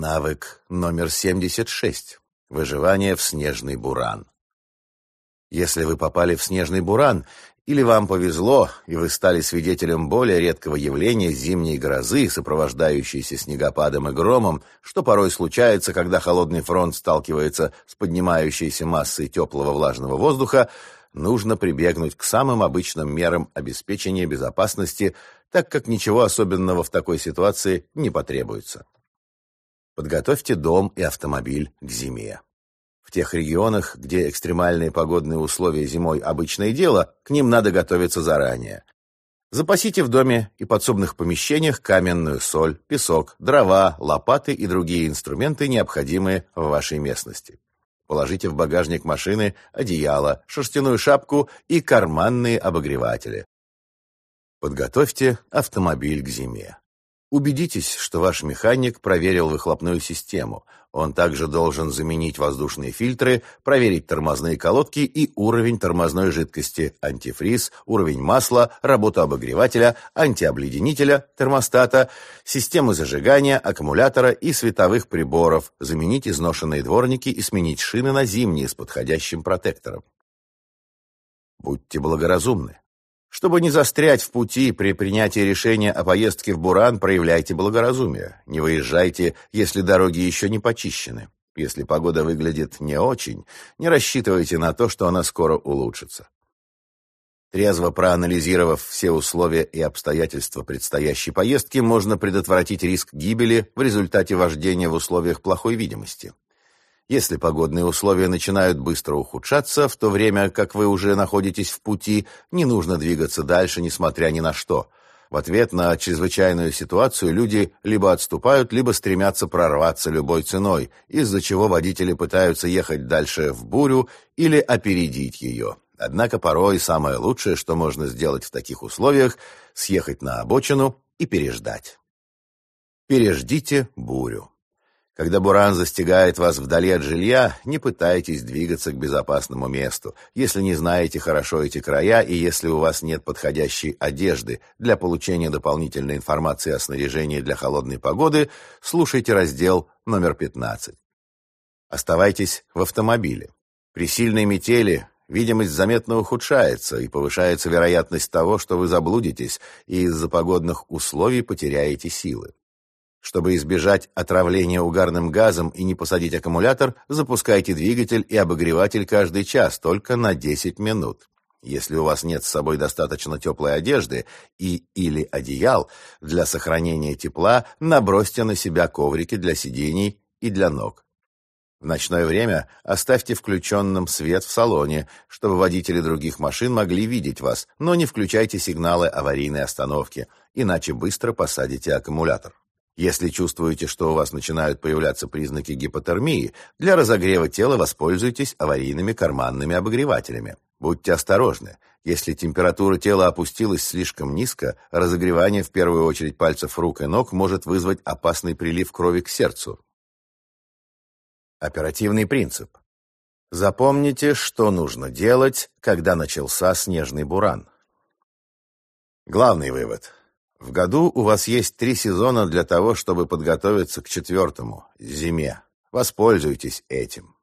Навык номер 76. Выживание в снежный буран. Если вы попали в снежный буран, или вам повезло, и вы стали свидетелем более редкого явления зимней грозы, сопровождающейся снегопадом и громом, что порой случается, когда холодный фронт сталкивается с поднимающейся массой теплого влажного воздуха, нужно прибегнуть к самым обычным мерам обеспечения безопасности, так как ничего особенного в такой ситуации не потребуется. Подготовьте дом и автомобиль к зиме. В тех регионах, где экстремальные погодные условия зимой обычное дело, к ним надо готовиться заранее. Запасите в доме и подсобных помещениях каменную соль, песок, дрова, лопаты и другие инструменты, необходимые в вашей местности. Положите в багажник машины одеяло, шерстяную шапку и карманные обогреватели. Подготовьте автомобиль к зиме. Убедитесь, что ваш механик проверил выхлопную систему. Он также должен заменить воздушные фильтры, проверить тормозные колодки и уровень тормозной жидкости, антифриз, уровень масла, работу обогревателя, антиобледенителя, термостата, системы зажигания, аккумулятора и световых приборов, заменить изношенные дворники и сменить шины на зимние с подходящим протектором. Будьте благоразумны. Чтобы не застрять в пути при принятии решения о поездке в Буран, проявляйте благоразумие. Не выезжайте, если дороги еще не почищены. Если погода выглядит не очень, не рассчитывайте на то, что она скоро улучшится. Трезво проанализировав все условия и обстоятельства предстоящей поездки, можно предотвратить риск гибели в результате вождения в условиях плохой видимости. Если погодные условия начинают быстро ухудшаться, в то время как вы уже находитесь в пути, не нужно двигаться дальше, несмотря ни на что. В ответ на чрезвычайную ситуацию люди либо отступают, либо стремятся прорваться любой ценой, из-за чего водители пытаются ехать дальше в бурю или опередить ее. Однако порой самое лучшее, что можно сделать в таких условиях, съехать на обочину и переждать. Переждите бурю. Когда буран застигает вас вдали от жилья, не пытайтесь двигаться к безопасному месту, если не знаете хорошо эти края и если у вас нет подходящей одежды для получения дополнительной информации о снаряжении для холодной погоды, слушайте раздел номер 15. Оставайтесь в автомобиле. При сильной метели видимость заметно ухудшается и повышается вероятность того, что вы заблудитесь и из-за погодных условий потеряете силы. Чтобы избежать отравления угарным газом и не посадить аккумулятор, запускайте двигатель и обогреватель каждый час, только на 10 минут. Если у вас нет с собой достаточно теплой одежды и или одеял, для сохранения тепла набросьте на себя коврики для сидений и для ног. В ночное время оставьте включенным свет в салоне, чтобы водители других машин могли видеть вас, но не включайте сигналы аварийной остановки, иначе быстро посадите аккумулятор. Если чувствуете, что у вас начинают появляться признаки гипотермии, для разогрева тела воспользуйтесь аварийными карманными обогревателями. Будьте осторожны. Если температура тела опустилась слишком низко, разогревание в первую очередь пальцев рук и ног может вызвать опасный прилив крови к сердцу. Оперативный принцип. Запомните, что нужно делать, когда начался снежный буран. Главный вывод. В году у вас есть три сезона для того, чтобы подготовиться к четвертому – зиме. Воспользуйтесь этим.